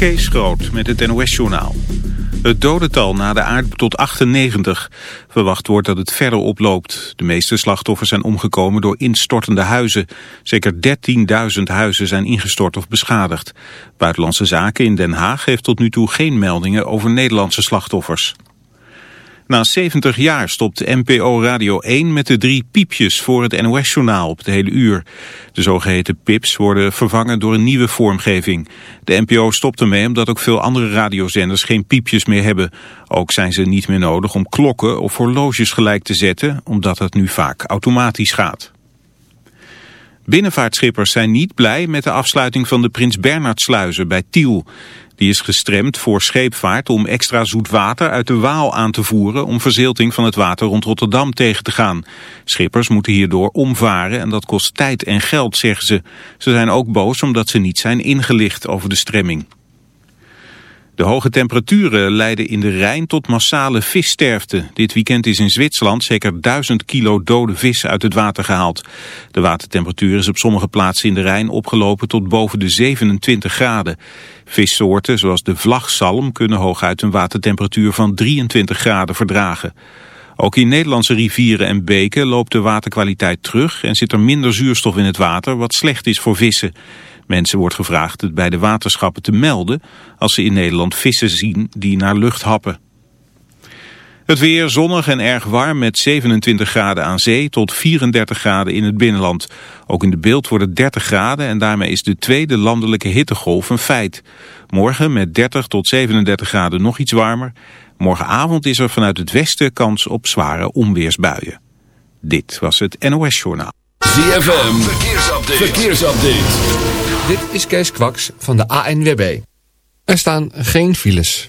Kees Groot met het NOS-journaal. Het dodental na de aard tot 98. Verwacht wordt dat het verder oploopt. De meeste slachtoffers zijn omgekomen door instortende huizen. Zeker 13.000 huizen zijn ingestort of beschadigd. Buitenlandse Zaken in Den Haag heeft tot nu toe geen meldingen over Nederlandse slachtoffers. Na 70 jaar stopt NPO Radio 1 met de drie piepjes voor het NOS-journaal op het hele uur. De zogeheten pips worden vervangen door een nieuwe vormgeving. De NPO stopt ermee omdat ook veel andere radiozenders geen piepjes meer hebben. Ook zijn ze niet meer nodig om klokken of horloges gelijk te zetten, omdat het nu vaak automatisch gaat. Binnenvaartschippers zijn niet blij met de afsluiting van de Prins Bernhardsluizen bij Tiel. Die is gestremd voor scheepvaart om extra zoet water uit de Waal aan te voeren om verzilting van het water rond Rotterdam tegen te gaan. Schippers moeten hierdoor omvaren en dat kost tijd en geld, zeggen ze. Ze zijn ook boos omdat ze niet zijn ingelicht over de stremming. De hoge temperaturen leiden in de Rijn tot massale vissterfte. Dit weekend is in Zwitserland zeker duizend kilo dode vis uit het water gehaald. De watertemperatuur is op sommige plaatsen in de Rijn opgelopen tot boven de 27 graden. Vissoorten zoals de vlagzalm kunnen hooguit een watertemperatuur van 23 graden verdragen. Ook in Nederlandse rivieren en beken loopt de waterkwaliteit terug en zit er minder zuurstof in het water wat slecht is voor vissen. Mensen wordt gevraagd het bij de waterschappen te melden als ze in Nederland vissen zien die naar lucht happen. Het weer zonnig en erg warm met 27 graden aan zee tot 34 graden in het binnenland. Ook in de beeld wordt het 30 graden en daarmee is de tweede landelijke hittegolf een feit. Morgen met 30 tot 37 graden nog iets warmer. Morgenavond is er vanuit het westen kans op zware onweersbuien. Dit was het NOS Journaal. ZFM, verkeersupdate. verkeersupdate. Dit is Kees Kwaks van de ANWB. Er staan geen files.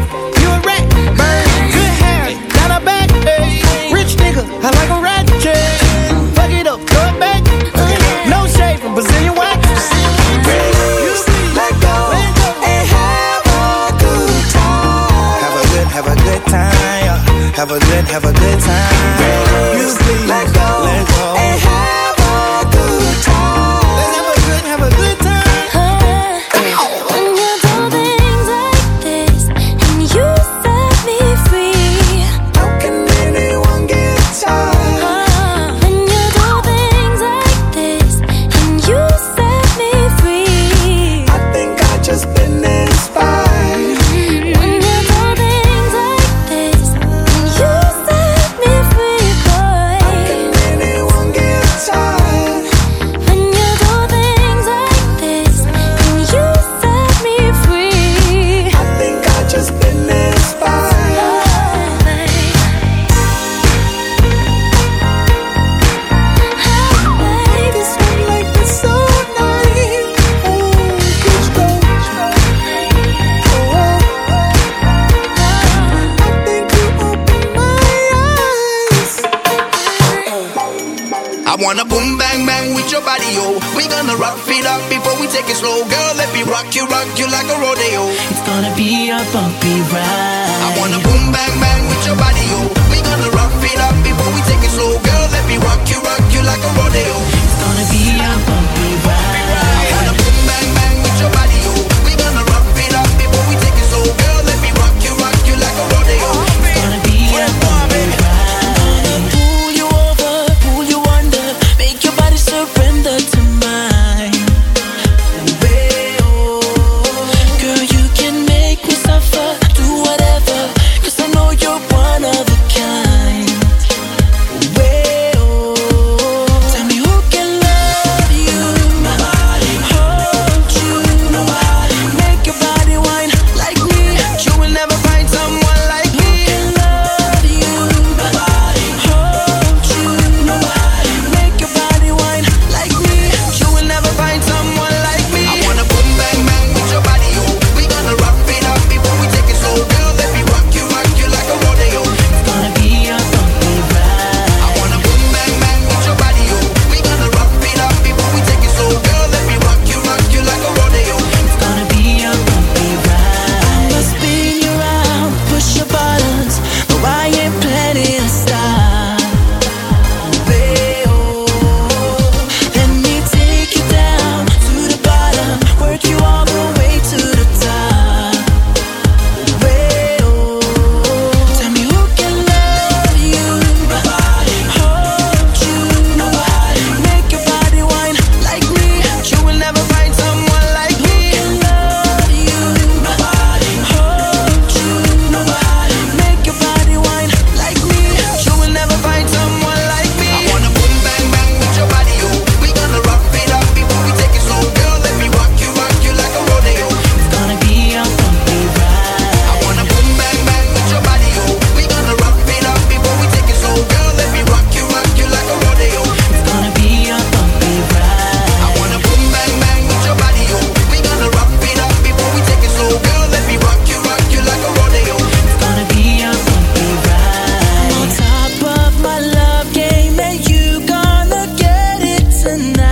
the night.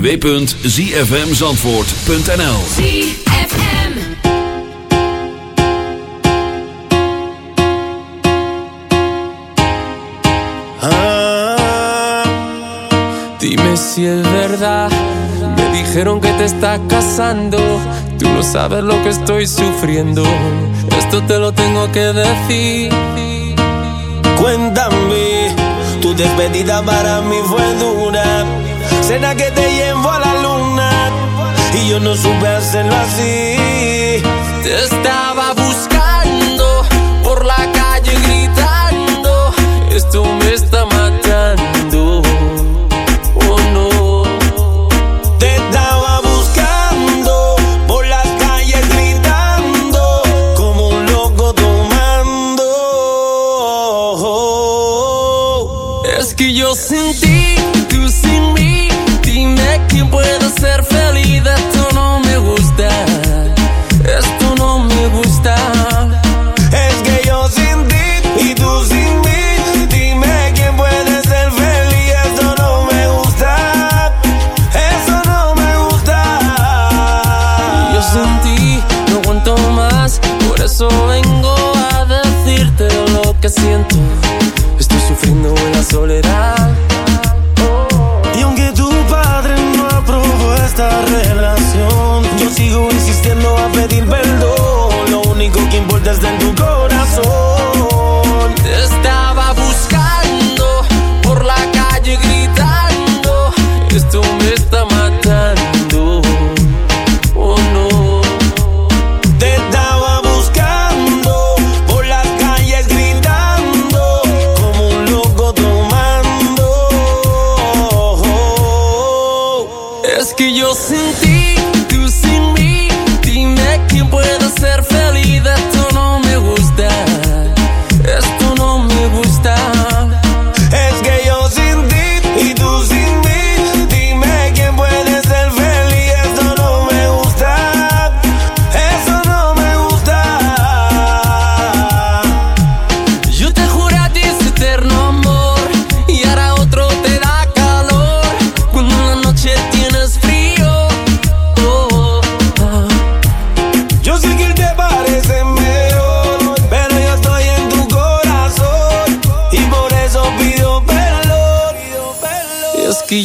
www.zfmzandvoort.nl ah, Dime si es verdad. Me dijeron que te está casando. Tú no sabes lo que estoy sufriendo. Esto te lo tengo que decir. Cuéntame tu despedida para mí fue dura. Será que te rumbo a la luna y yo no supe hacerlo así. Te estaba buscando.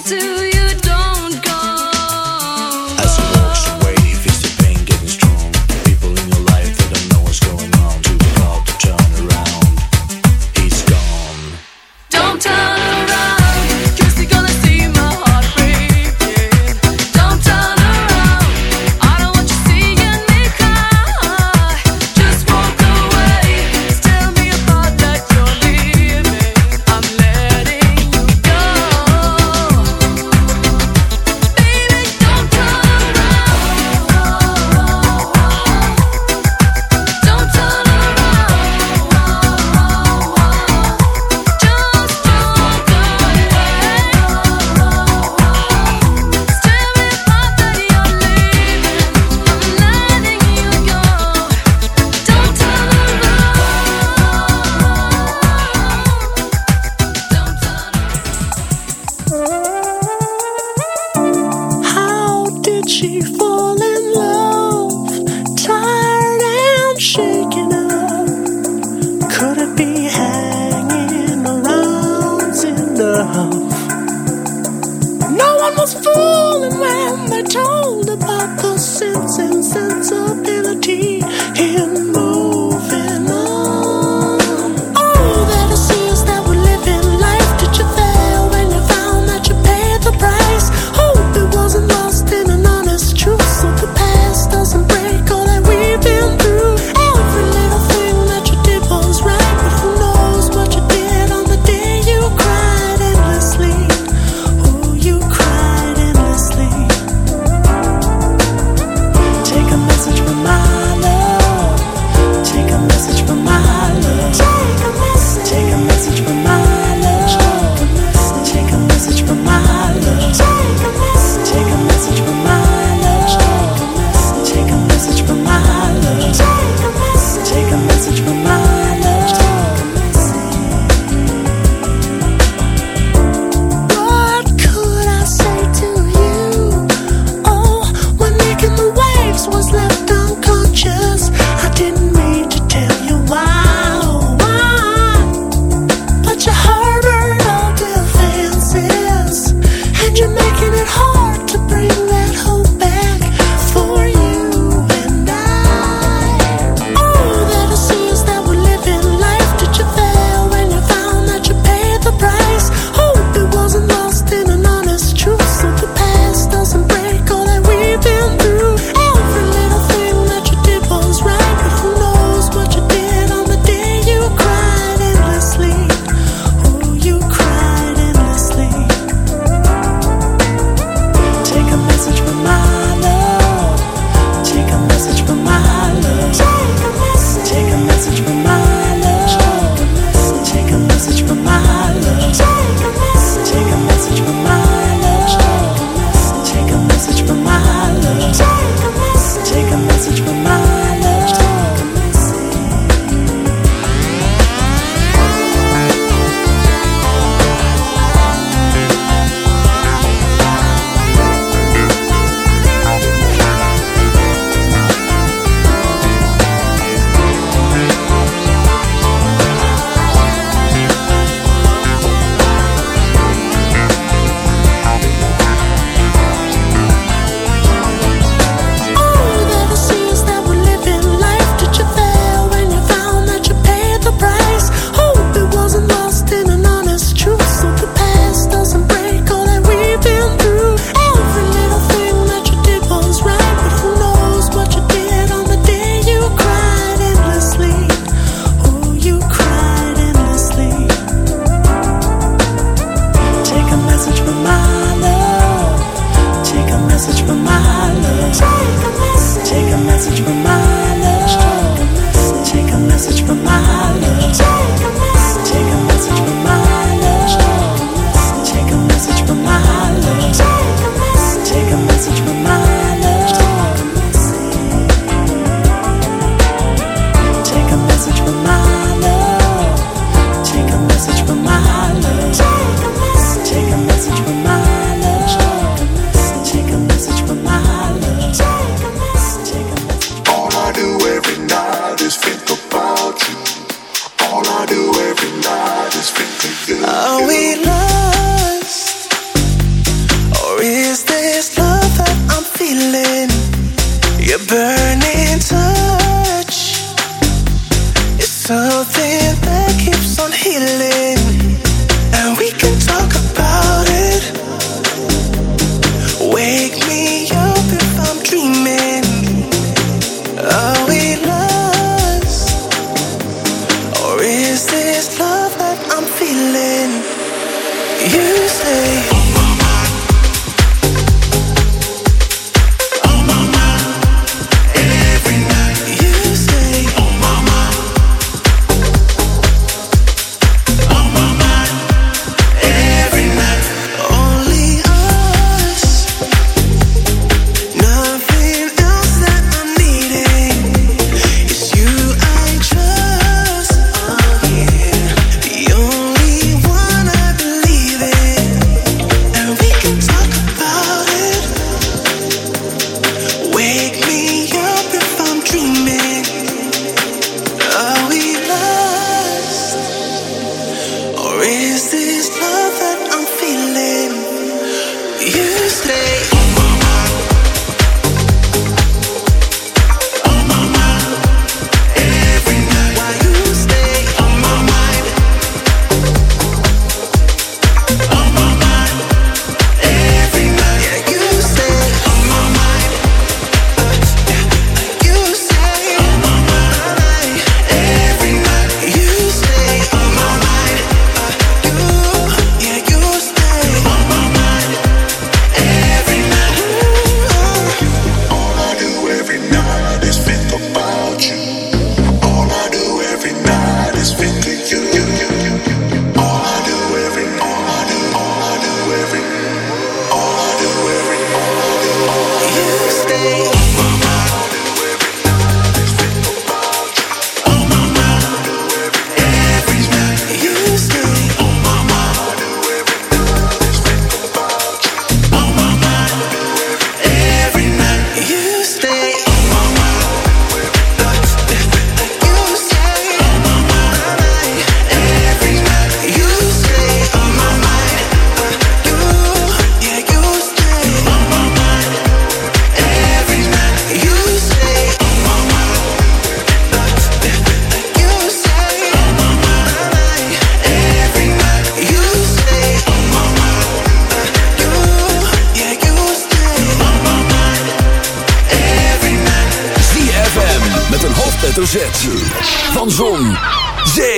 to you.